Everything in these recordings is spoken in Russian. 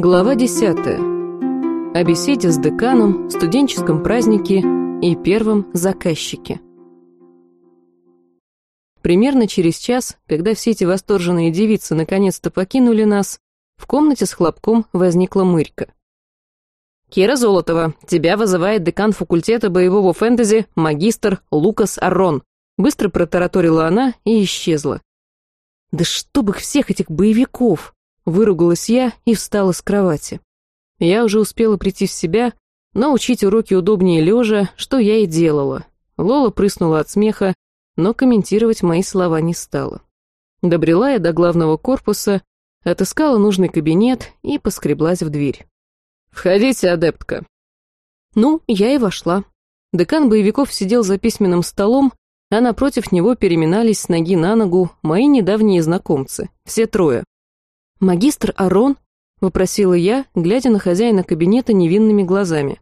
Глава 10. О беседе с деканом, студенческом празднике и первом заказчике. Примерно через час, когда все эти восторженные девицы наконец-то покинули нас, в комнате с хлопком возникла мырька. «Кира Золотова, тебя вызывает декан факультета боевого фэнтези, магистр Лукас Аррон», быстро протараторила она и исчезла. «Да чтоб их всех этих боевиков!» Выругалась я и встала с кровати. Я уже успела прийти в себя, но учить уроки удобнее лежа, что я и делала. Лола прыснула от смеха, но комментировать мои слова не стала. Добрела я до главного корпуса, отыскала нужный кабинет и поскреблась в дверь. «Входите, адептка». Ну, я и вошла. Декан боевиков сидел за письменным столом, а напротив него переминались с ноги на ногу мои недавние знакомцы, все трое. «Магистр Арон?» — вопросила я, глядя на хозяина кабинета невинными глазами.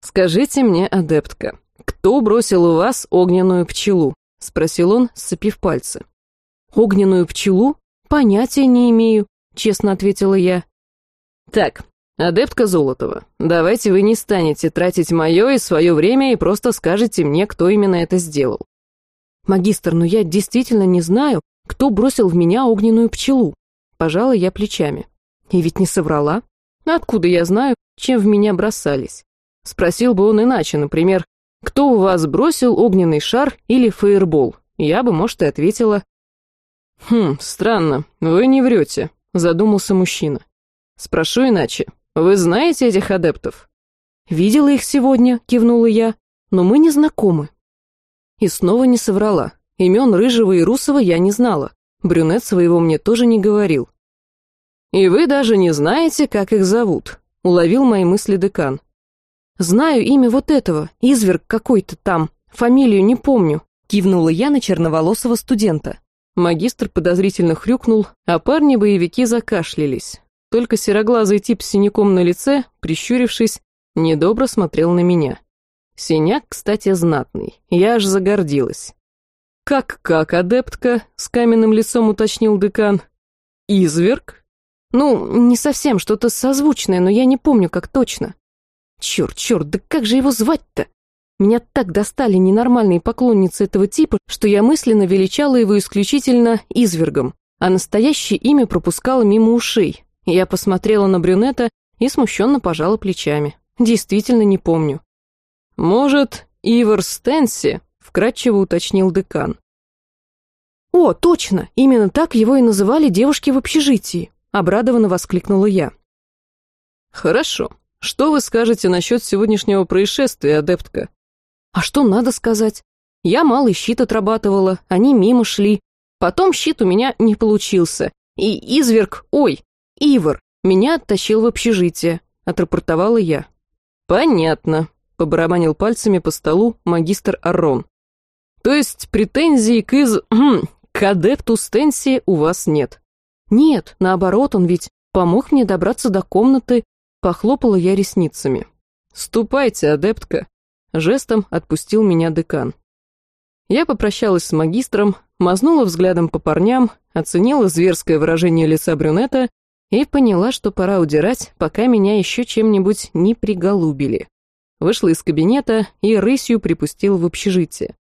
«Скажите мне, адептка, кто бросил у вас огненную пчелу?» — спросил он, сцепив пальцы. «Огненную пчелу? Понятия не имею», — честно ответила я. «Так, адептка Золотова, давайте вы не станете тратить мое и свое время и просто скажете мне, кто именно это сделал». «Магистр, но я действительно не знаю, кто бросил в меня огненную пчелу», Пожала я плечами. И ведь не соврала. Откуда я знаю, чем в меня бросались? Спросил бы он иначе, например, кто у вас бросил огненный шар или фейербол? Я бы, может, и ответила. Хм, странно, вы не врете, задумался мужчина. Спрошу иначе. Вы знаете этих адептов? Видела их сегодня, кивнула я, но мы не знакомы. И снова не соврала. Имен Рыжего и Русова я не знала. Брюнет своего мне тоже не говорил. «И вы даже не знаете, как их зовут», — уловил мои мысли декан. «Знаю имя вот этого, изверг какой-то там, фамилию не помню», — кивнула я на черноволосого студента. Магистр подозрительно хрюкнул, а парни-боевики закашлялись. Только сероглазый тип с синяком на лице, прищурившись, недобро смотрел на меня. Синяк, кстати, знатный, я аж загордилась. «Как-как, адептка?» — с каменным лицом уточнил декан. «Изверг?» «Ну, не совсем, что-то созвучное, но я не помню, как точно». «Черт, черт, да как же его звать-то?» Меня так достали ненормальные поклонницы этого типа, что я мысленно величала его исключительно извергом, а настоящее имя пропускала мимо ушей. Я посмотрела на брюнета и смущенно пожала плечами. Действительно не помню. «Может, Ивар Стенси?» Вкратчиво уточнил декан. «О, точно! Именно так его и называли девушки в общежитии!» — обрадованно воскликнула я. «Хорошо. Что вы скажете насчет сегодняшнего происшествия, адептка?» «А что надо сказать? Я малый щит отрабатывала, они мимо шли. Потом щит у меня не получился. И изверг, ой, Ивар, меня оттащил в общежитие», — отрапортовала я. «Понятно», — побарабанил пальцами по столу магистр Аррон. То есть претензий к из... к адепту Стенси у вас нет? Нет, наоборот, он ведь помог мне добраться до комнаты, похлопала я ресницами. Ступайте, адептка. Жестом отпустил меня декан. Я попрощалась с магистром, мазнула взглядом по парням, оценила зверское выражение лица брюнета и поняла, что пора удирать, пока меня еще чем-нибудь не приголубили. Вышла из кабинета и рысью припустила в общежитие.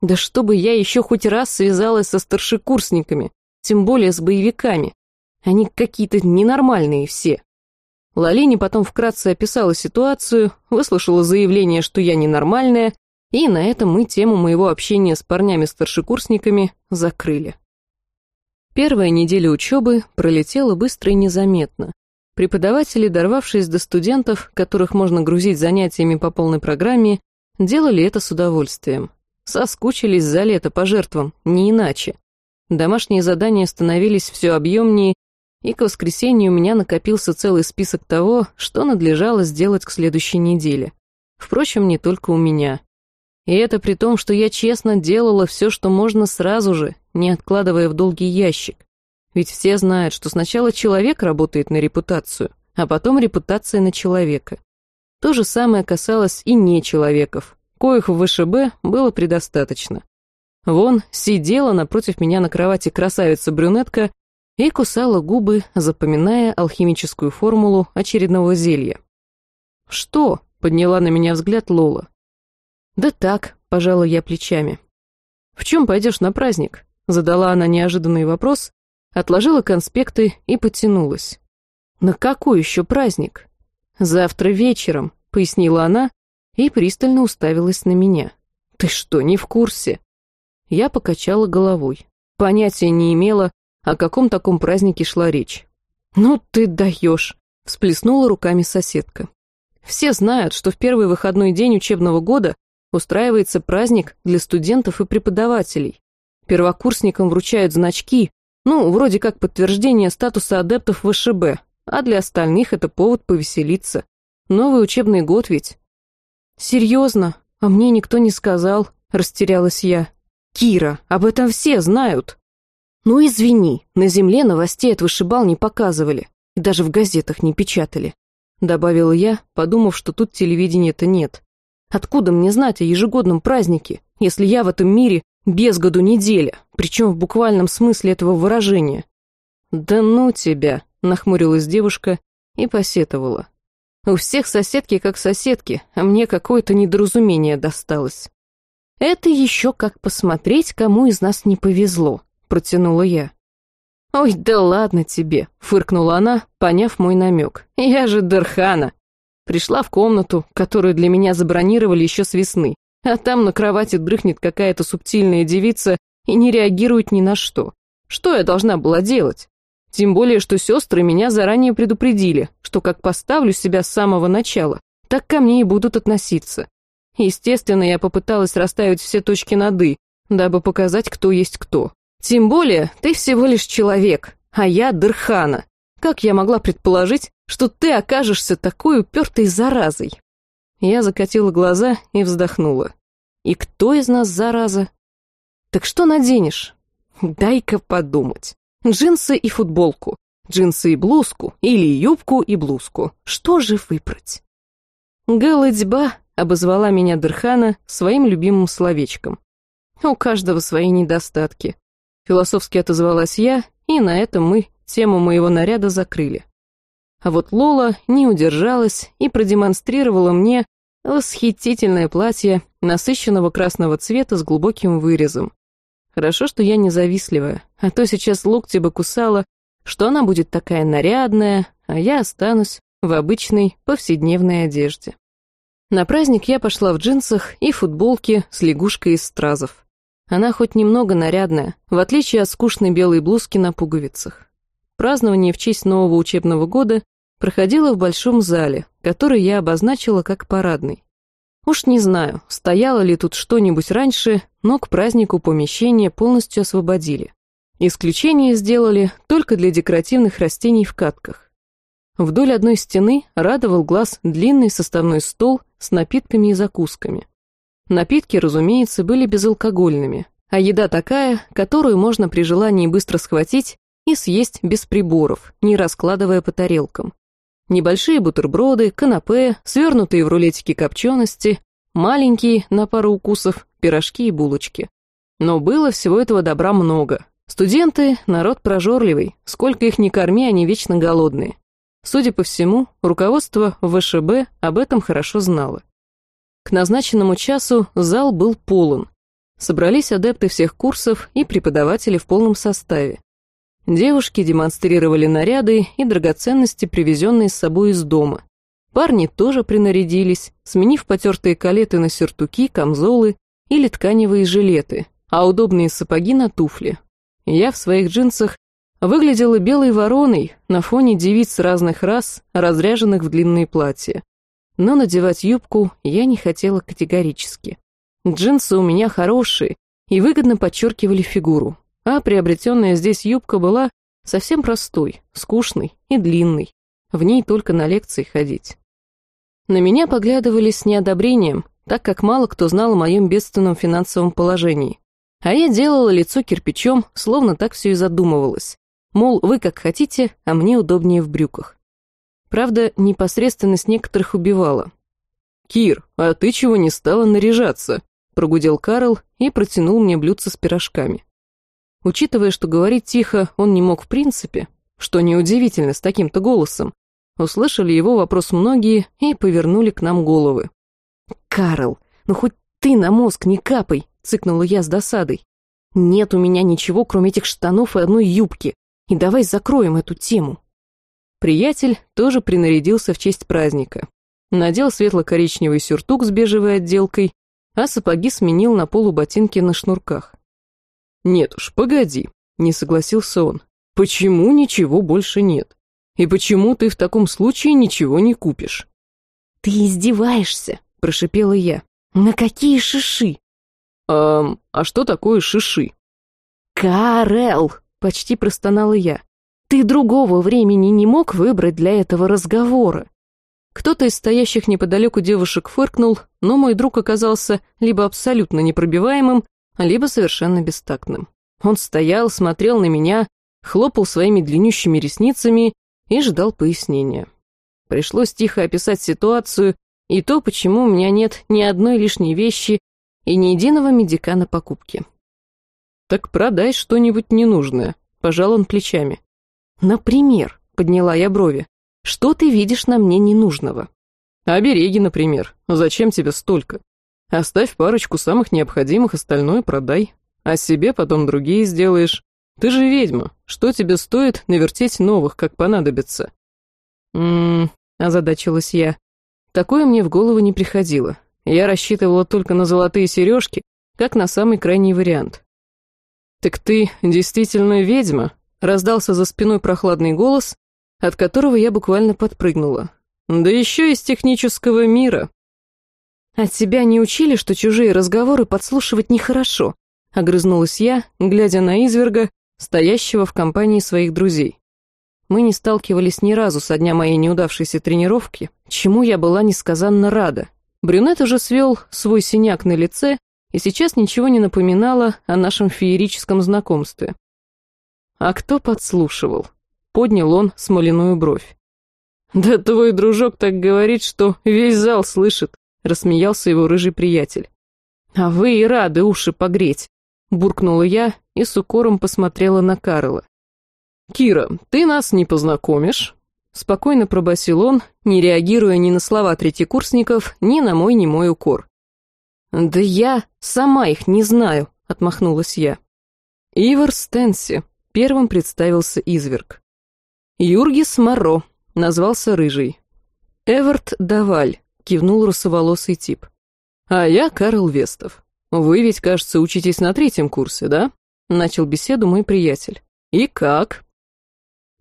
Да чтобы я еще хоть раз связалась со старшекурсниками, тем более с боевиками. Они какие-то ненормальные все. Лалини потом вкратце описала ситуацию, выслушала заявление, что я ненормальная, и на этом мы тему моего общения с парнями-старшекурсниками закрыли. Первая неделя учебы пролетела быстро и незаметно. Преподаватели, дорвавшись до студентов, которых можно грузить занятиями по полной программе, делали это с удовольствием. Соскучились за лето по жертвам, не иначе. Домашние задания становились все объемнее, и к воскресенью у меня накопился целый список того, что надлежало сделать к следующей неделе. Впрочем, не только у меня. И это при том, что я честно делала все, что можно сразу же, не откладывая в долгий ящик. Ведь все знают, что сначала человек работает на репутацию, а потом репутация на человека. То же самое касалось и не человеков, коих в ВШБ было предостаточно. Вон, сидела напротив меня на кровати красавица-брюнетка и кусала губы, запоминая алхимическую формулу очередного зелья. «Что?» — подняла на меня взгляд Лола. «Да так», — пожала я плечами. «В чем пойдешь на праздник?» — задала она неожиданный вопрос, отложила конспекты и потянулась. «На какой еще праздник?» «Завтра вечером», — пояснила она и пристально уставилась на меня. «Ты что, не в курсе?» Я покачала головой. Понятия не имела, о каком таком празднике шла речь. «Ну ты даешь!» — всплеснула руками соседка. «Все знают, что в первый выходной день учебного года устраивается праздник для студентов и преподавателей. Первокурсникам вручают значки, ну, вроде как подтверждение статуса адептов ВШБ, а для остальных это повод повеселиться. Новый учебный год ведь. «Серьезно? А мне никто не сказал», — растерялась я. «Кира, об этом все знают». «Ну, извини, на земле новостей от вышибал не показывали, даже в газетах не печатали», — добавила я, подумав, что тут телевидения-то нет. «Откуда мне знать о ежегодном празднике, если я в этом мире без году неделя, причем в буквальном смысле этого выражения?» «Да ну тебя», — нахмурилась девушка и посетовала. «У всех соседки как соседки, а мне какое-то недоразумение досталось». «Это еще как посмотреть, кому из нас не повезло», протянула я. «Ой, да ладно тебе», — фыркнула она, поняв мой намек. «Я же Дерхана». Пришла в комнату, которую для меня забронировали еще с весны, а там на кровати дрыхнет какая-то субтильная девица и не реагирует ни на что. Что я должна была делать? Тем более, что сестры меня заранее предупредили, что как поставлю себя с самого начала, так ко мне и будут относиться. Естественно, я попыталась расставить все точки над «и», дабы показать, кто есть кто. Тем более, ты всего лишь человек, а я Дырхана. Как я могла предположить, что ты окажешься такой упертой заразой?» Я закатила глаза и вздохнула. «И кто из нас зараза?» «Так что наденешь?» «Дай-ка подумать. Джинсы и футболку, джинсы и блузку, или юбку и блузку. Что же выбрать?» «Голодьба», — обозвала меня Дырхана своим любимым словечком. «У каждого свои недостатки. Философски отозвалась я, и на этом мы тему моего наряда закрыли. А вот Лола не удержалась и продемонстрировала мне восхитительное платье насыщенного красного цвета с глубоким вырезом. Хорошо, что я не завистливая, а то сейчас локти бы кусала, что она будет такая нарядная, а я останусь в обычной повседневной одежде. На праздник я пошла в джинсах и футболке с лягушкой из стразов. Она хоть немного нарядная, в отличие от скучной белой блузки на пуговицах. Празднование в честь нового учебного года проходило в большом зале, который я обозначила как парадный. Уж не знаю, стояло ли тут что-нибудь раньше, но к празднику помещение полностью освободили. Исключение сделали только для декоративных растений в катках. Вдоль одной стены радовал глаз длинный составной стол с напитками и закусками. Напитки, разумеется, были безалкогольными, а еда такая, которую можно при желании быстро схватить и съесть без приборов, не раскладывая по тарелкам. Небольшие бутерброды, канапе, свернутые в рулетики копчености, маленькие, на пару укусов, пирожки и булочки. Но было всего этого добра много. Студенты — народ прожорливый, сколько их ни корми, они вечно голодные. Судя по всему, руководство ВШБ об этом хорошо знало. К назначенному часу зал был полон. Собрались адепты всех курсов и преподаватели в полном составе. Девушки демонстрировали наряды и драгоценности, привезенные с собой из дома. Парни тоже принарядились, сменив потертые калеты на сюртуки, камзолы или тканевые жилеты, а удобные сапоги на туфли. Я в своих джинсах выглядела белой вороной на фоне девиц разных рас, разряженных в длинные платья но надевать юбку я не хотела категорически. Джинсы у меня хорошие и выгодно подчеркивали фигуру, а приобретенная здесь юбка была совсем простой, скучной и длинной, в ней только на лекции ходить. На меня поглядывали с неодобрением, так как мало кто знал о моем бедственном финансовом положении. А я делала лицо кирпичом, словно так все и задумывалось. Мол, вы как хотите, а мне удобнее в брюках. Правда, непосредственность некоторых убивала. «Кир, а ты чего не стала наряжаться?» Прогудел Карл и протянул мне блюдце с пирожками. Учитывая, что говорить тихо он не мог в принципе, что неудивительно с таким-то голосом, услышали его вопрос многие и повернули к нам головы. «Карл, ну хоть ты на мозг не капай!» — цыкнула я с досадой. «Нет у меня ничего, кроме этих штанов и одной юбки, и давай закроем эту тему». Приятель тоже принарядился в честь праздника. Надел светло-коричневый сюртук с бежевой отделкой, а сапоги сменил на полуботинки на шнурках. «Нет уж, погоди», — не согласился он. «Почему ничего больше нет? И почему ты в таком случае ничего не купишь?» «Ты издеваешься», — прошипела я. «На какие шиши?» «А, а что такое шиши?» «Карел!» — почти простонала я. «Ты другого времени не мог выбрать для этого разговора?» Кто-то из стоящих неподалеку девушек фыркнул, но мой друг оказался либо абсолютно непробиваемым, либо совершенно бестактным. Он стоял, смотрел на меня, хлопал своими длиннющими ресницами и ждал пояснения. Пришлось тихо описать ситуацию и то, почему у меня нет ни одной лишней вещи и ни единого медика на покупке. «Так продай что-нибудь ненужное», — пожал он плечами. «Например», — подняла я брови, — «что ты видишь на мне ненужного?» «Обереги, например. Зачем тебе столько? Оставь парочку самых необходимых, остальное продай. А себе потом другие сделаешь. Ты же ведьма. Что тебе стоит навертеть новых, как понадобится?» «М-м-м», озадачилась я. Такое мне в голову не приходило. Я рассчитывала только на золотые сережки, как на самый крайний вариант. «Так ты действительно ведьма?» — раздался за спиной прохладный голос, от которого я буквально подпрыгнула. «Да еще из технического мира!» «От тебя не учили, что чужие разговоры подслушивать нехорошо?» — огрызнулась я, глядя на изверга, стоящего в компании своих друзей. Мы не сталкивались ни разу со дня моей неудавшейся тренировки, чему я была несказанно рада. Брюнет уже свел свой синяк на лице и сейчас ничего не напоминало о нашем феерическом знакомстве. «А кто подслушивал?» — поднял он смоляную бровь. «Да твой дружок так говорит, что весь зал слышит», — рассмеялся его рыжий приятель. «А вы и рады уши погреть», — буркнула я и с укором посмотрела на Карла. «Кира, ты нас не познакомишь?» Спокойно пробасил он, не реагируя ни на слова третьекурсников, ни на мой немой укор. «Да я сама их не знаю», — отмахнулась я. Ивар Стенси, первым представился изверг. Юргис Моро, назвался Рыжий. Эверт Даваль, кивнул русоволосый тип. А я Карл Вестов. Вы ведь, кажется, учитесь на третьем курсе, да? Начал беседу мой приятель. И как?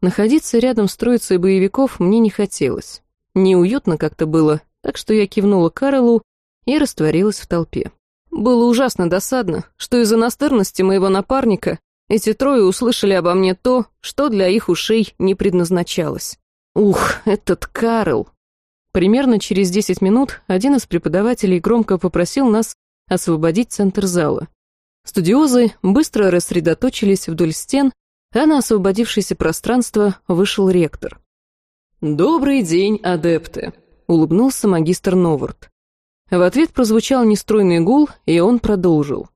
Находиться рядом с троицей боевиков мне не хотелось. Неуютно как-то было, так что я кивнула Карлу и растворилась в толпе. Было ужасно досадно, что из-за настырности моего напарника эти трое услышали обо мне то, что для их ушей не предназначалось. Ух, этот Карл! Примерно через десять минут один из преподавателей громко попросил нас освободить центр зала. Студиозы быстро рассредоточились вдоль стен, а на освободившееся пространство вышел ректор. «Добрый день, адепты!» — улыбнулся магистр Новард. В ответ прозвучал нестройный гул, и он продолжил.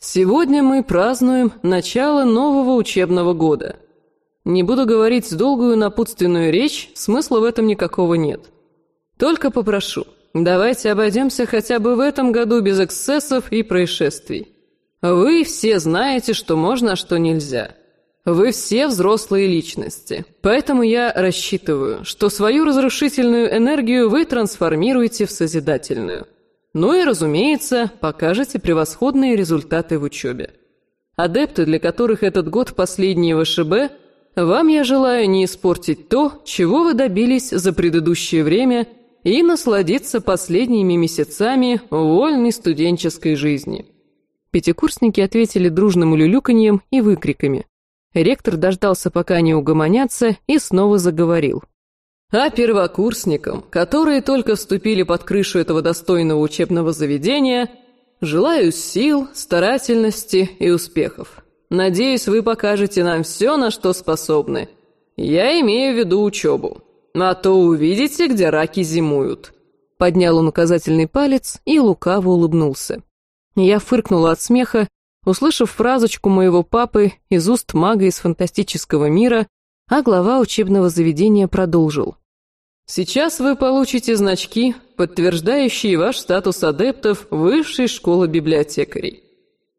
«Сегодня мы празднуем начало нового учебного года. Не буду говорить долгую напутственную речь, смысла в этом никакого нет. Только попрошу, давайте обойдемся хотя бы в этом году без эксцессов и происшествий. Вы все знаете, что можно, а что нельзя. Вы все взрослые личности, поэтому я рассчитываю, что свою разрушительную энергию вы трансформируете в созидательную. Ну и, разумеется, покажете превосходные результаты в учебе. Адепты, для которых этот год последний ВШБ, вам я желаю не испортить то, чего вы добились за предыдущее время, и насладиться последними месяцами вольной студенческой жизни. Пятикурсники ответили дружным улюлюканьем и выкриками. Ректор дождался, пока они угомонятся, и снова заговорил. А первокурсникам, которые только вступили под крышу этого достойного учебного заведения, желаю сил, старательности и успехов. Надеюсь, вы покажете нам все, на что способны. Я имею в виду учебу. А то увидите, где раки зимуют». Поднял он указательный палец и лукаво улыбнулся. Я фыркнула от смеха услышав фразочку моего папы из уст мага из фантастического мира, а глава учебного заведения продолжил. «Сейчас вы получите значки, подтверждающие ваш статус адептов Высшей школы библиотекарей.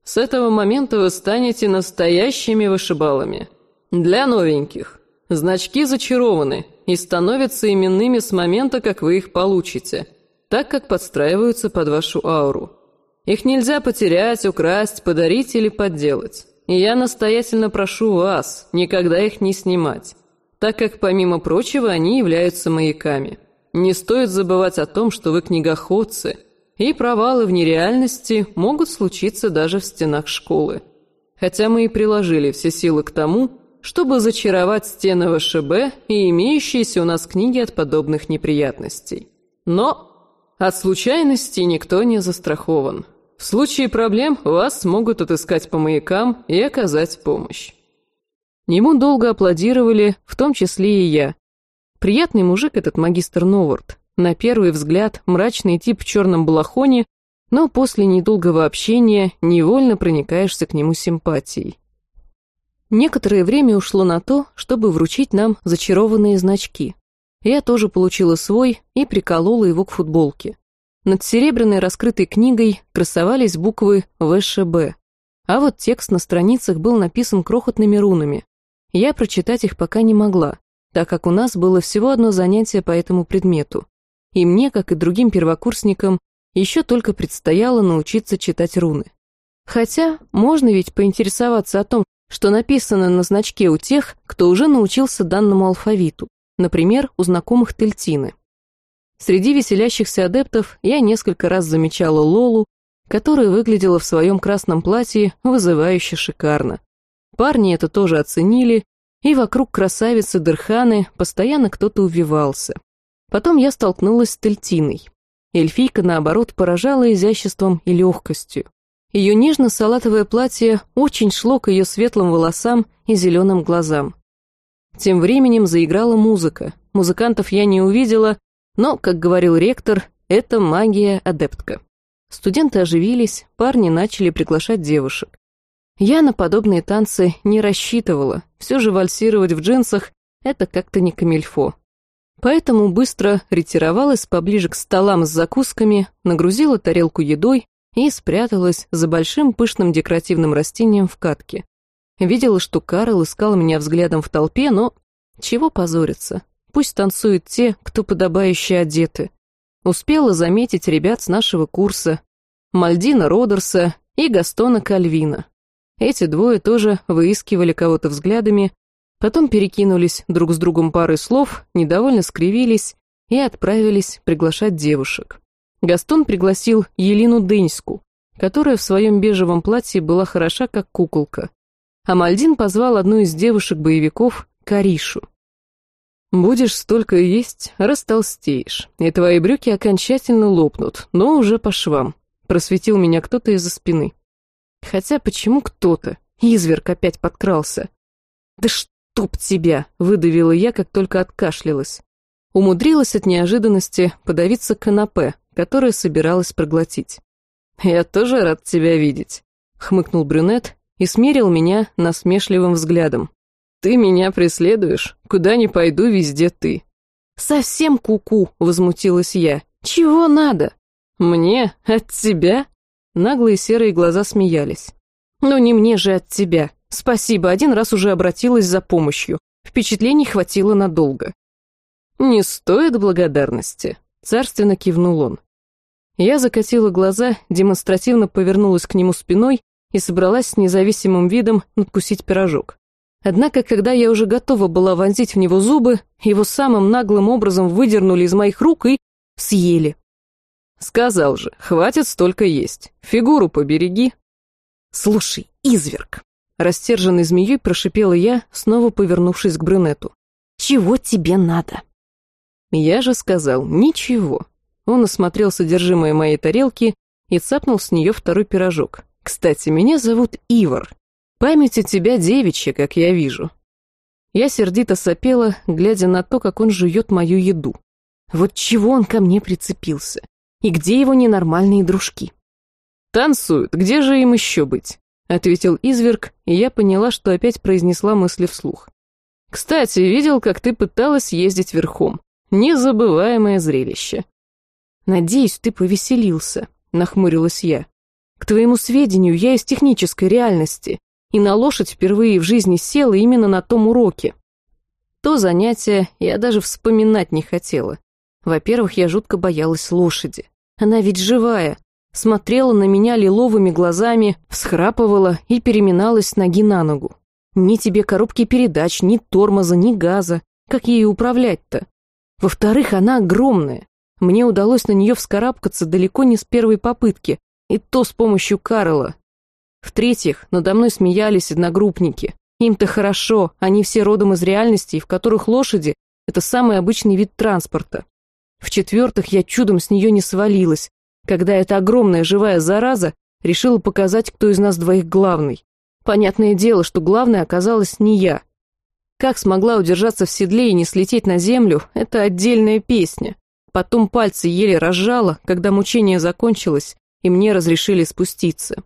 С этого момента вы станете настоящими вышибалами. Для новеньких. Значки зачарованы и становятся именными с момента, как вы их получите, так как подстраиваются под вашу ауру. Их нельзя потерять, украсть, подарить или подделать. И я настоятельно прошу вас никогда их не снимать, так как, помимо прочего, они являются маяками. Не стоит забывать о том, что вы книгоходцы, и провалы в нереальности могут случиться даже в стенах школы. Хотя мы и приложили все силы к тому, чтобы зачаровать стены ВШБ и имеющиеся у нас книги от подобных неприятностей. Но от случайностей никто не застрахован. В случае проблем вас смогут отыскать по маякам и оказать помощь. Ему долго аплодировали, в том числе и я. Приятный мужик этот магистр Новорт. На первый взгляд мрачный тип в черном балахоне, но после недолгого общения невольно проникаешься к нему симпатией. Некоторое время ушло на то, чтобы вручить нам зачарованные значки. Я тоже получила свой и приколола его к футболке. Над серебряной раскрытой книгой красовались буквы ВШБ, а вот текст на страницах был написан крохотными рунами. Я прочитать их пока не могла, так как у нас было всего одно занятие по этому предмету. И мне, как и другим первокурсникам, еще только предстояло научиться читать руны. Хотя можно ведь поинтересоваться о том, что написано на значке у тех, кто уже научился данному алфавиту, например, у знакомых Тельтины. Среди веселящихся адептов я несколько раз замечала Лолу, которая выглядела в своем красном платье вызывающе шикарно. Парни это тоже оценили, и вокруг красавицы Дерханы постоянно кто-то увивался. Потом я столкнулась с Тельтиной. Эльфийка, наоборот, поражала изяществом и легкостью. Ее нежно-салатовое платье очень шло к ее светлым волосам и зеленым глазам. Тем временем заиграла музыка. Музыкантов я не увидела, но, как говорил ректор, это магия-адептка. Студенты оживились, парни начали приглашать девушек. Я на подобные танцы не рассчитывала, все же вальсировать в джинсах — это как-то не камильфо. Поэтому быстро ретировалась поближе к столам с закусками, нагрузила тарелку едой и спряталась за большим пышным декоративным растением в катке. Видела, что Карл искал меня взглядом в толпе, но чего позориться, Пусть танцуют те, кто подобающе одеты. Успела заметить ребят с нашего курса. Мальдина Родерса и Гастона Кальвина. Эти двое тоже выискивали кого-то взглядами, потом перекинулись друг с другом парой слов, недовольно скривились и отправились приглашать девушек. Гастон пригласил Елину Дыньску, которая в своем бежевом платье была хороша как куколка, а Мальдин позвал одну из девушек-боевиков, Каришу. Будешь столько есть, растолстеешь, и твои брюки окончательно лопнут, но уже по швам. Просветил меня кто-то из-за спины. Хотя почему кто-то? Изверг опять подкрался. Да чтоб тебя, выдавила я, как только откашлялась. Умудрилась от неожиданности подавиться канапе, которое собиралась проглотить. «Я тоже рад тебя видеть», — хмыкнул брюнет и смерил меня насмешливым взглядом. «Ты меня преследуешь? Куда ни пойду, везде ты». «Совсем куку», -ку, — возмутилась я. «Чего надо?» «Мне? От тебя?» Наглые серые глаза смеялись. «Ну не мне же от тебя. Спасибо, один раз уже обратилась за помощью. Впечатлений хватило надолго». «Не стоит благодарности», — царственно кивнул он. Я закатила глаза, демонстративно повернулась к нему спиной и собралась с независимым видом надкусить пирожок. Однако, когда я уже готова была вонзить в него зубы, его самым наглым образом выдернули из моих рук и съели. Сказал же, хватит столько есть. Фигуру побереги. Слушай, изверг. Растерженной змеей прошипела я, снова повернувшись к брюнету. Чего тебе надо? Я же сказал, ничего. Он осмотрел содержимое моей тарелки и цапнул с нее второй пирожок. Кстати, меня зовут Ивар, Память у тебя девичья, как я вижу. Я сердито сопела, глядя на то, как он жует мою еду. Вот чего он ко мне прицепился? И где его ненормальные дружки? Танцуют, где же им еще быть? ответил изверг, и я поняла, что опять произнесла мысли вслух. Кстати, видел, как ты пыталась ездить верхом. Незабываемое зрелище. Надеюсь, ты повеселился, нахмурилась я. К твоему сведению, я из технической реальности, и на лошадь впервые в жизни села именно на том уроке. То занятие я даже вспоминать не хотела. Во-первых, я жутко боялась лошади. Она ведь живая, смотрела на меня лиловыми глазами, всхрапывала и переминалась с ноги на ногу. Ни тебе коробки передач, ни тормоза, ни газа. Как ей управлять-то? Во-вторых, она огромная. Мне удалось на нее вскарабкаться далеко не с первой попытки, и то с помощью Карла. В-третьих, надо мной смеялись одногруппники. Им-то хорошо, они все родом из реальностей, в которых лошади — это самый обычный вид транспорта. В-четвертых, я чудом с нее не свалилась, когда эта огромная живая зараза решила показать, кто из нас двоих главный. Понятное дело, что главной оказалась не я. Как смогла удержаться в седле и не слететь на землю, это отдельная песня. Потом пальцы еле разжала, когда мучение закончилось, и мне разрешили спуститься.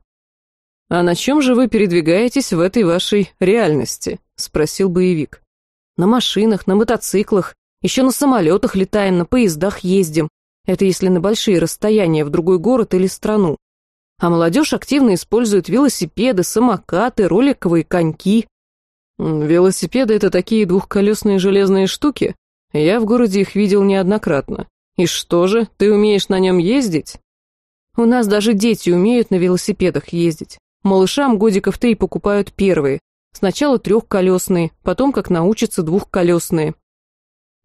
«А на чем же вы передвигаетесь в этой вашей реальности?» — спросил боевик. «На машинах, на мотоциклах, еще на самолетах летаем, на поездах ездим. Это если на большие расстояния в другой город или страну. А молодежь активно использует велосипеды, самокаты, роликовые коньки. Велосипеды — это такие двухколесные железные штуки? Я в городе их видел неоднократно. И что же, ты умеешь на нем ездить? У нас даже дети умеют на велосипедах ездить. Малышам годиков три покупают первые. Сначала трехколесные, потом, как научатся, двухколесные.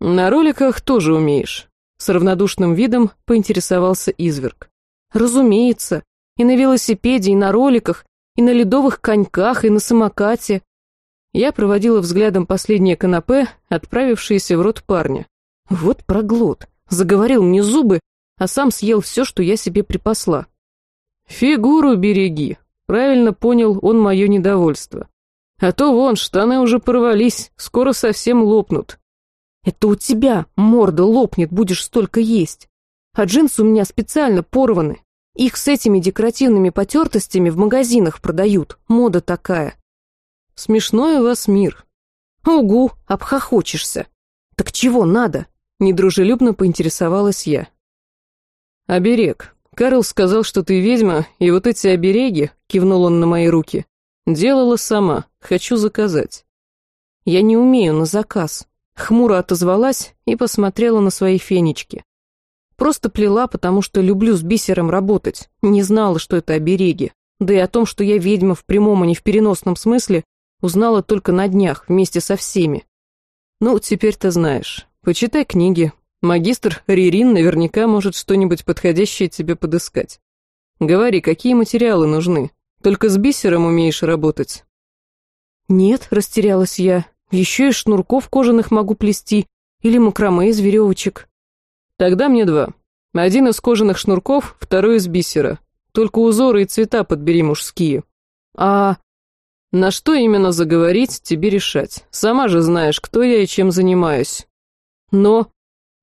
На роликах тоже умеешь. С равнодушным видом поинтересовался изверг. «Разумеется. И на велосипеде, и на роликах, и на ледовых коньках, и на самокате». Я проводила взглядом последнее канапе, отправившееся в рот парня. Вот проглот. Заговорил мне зубы, а сам съел все, что я себе припасла. «Фигуру береги», — правильно понял он мое недовольство. «А то вон, штаны уже порвались, скоро совсем лопнут». Это у тебя морда лопнет, будешь столько есть. А джинсы у меня специально порваны. Их с этими декоративными потертостями в магазинах продают. Мода такая. Смешной у вас мир. Угу, обхохочешься. Так чего надо? Недружелюбно поинтересовалась я. Оберег. Карл сказал, что ты ведьма, и вот эти обереги, кивнул он на мои руки, делала сама. Хочу заказать. Я не умею на заказ. Хмуро отозвалась и посмотрела на свои фенечки. Просто плела, потому что люблю с бисером работать. Не знала, что это обереги. Да и о том, что я ведьма в прямом, а не в переносном смысле, узнала только на днях, вместе со всеми. Ну, теперь ты знаешь. Почитай книги. Магистр Ририн наверняка может что-нибудь подходящее тебе подыскать. Говори, какие материалы нужны? Только с бисером умеешь работать? Нет, растерялась я. Еще и шнурков кожаных могу плести, или макраме из веревочек. Тогда мне два. Один из кожаных шнурков, второй из бисера. Только узоры и цвета подбери мужские. А на что именно заговорить, тебе решать. Сама же знаешь, кто я и чем занимаюсь. Но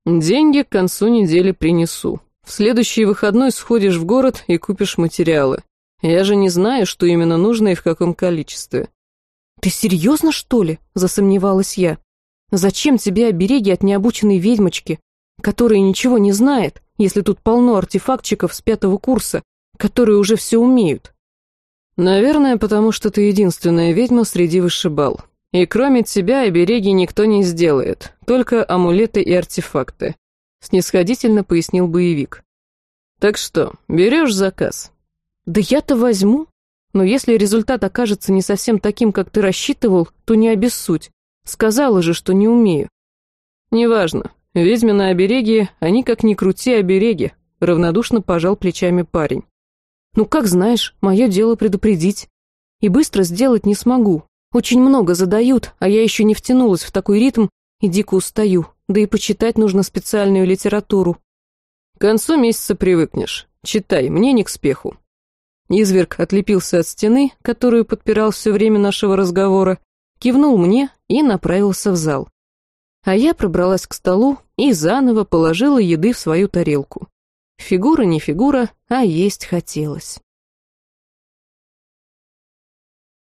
деньги к концу недели принесу. В следующий выходной сходишь в город и купишь материалы. Я же не знаю, что именно нужно и в каком количестве. «Ты серьезно, что ли?» – засомневалась я. «Зачем тебе обереги от необученной ведьмочки, которая ничего не знает, если тут полно артефактчиков с пятого курса, которые уже все умеют?» «Наверное, потому что ты единственная ведьма среди вышибал. И кроме тебя обереги никто не сделает, только амулеты и артефакты», — снисходительно пояснил боевик. «Так что, берешь заказ?» «Да я-то возьму», но если результат окажется не совсем таким, как ты рассчитывал, то не обессудь. Сказала же, что не умею. Неважно. Ведьмины обереги, они как ни крути обереги, равнодушно пожал плечами парень. Ну, как знаешь, мое дело предупредить. И быстро сделать не смогу. Очень много задают, а я еще не втянулась в такой ритм и дико устаю. Да и почитать нужно специальную литературу. К концу месяца привыкнешь. Читай, мне не к спеху. Изверг отлепился от стены, которую подпирал все время нашего разговора, кивнул мне и направился в зал. А я пробралась к столу и заново положила еды в свою тарелку. Фигура не фигура, а есть хотелось.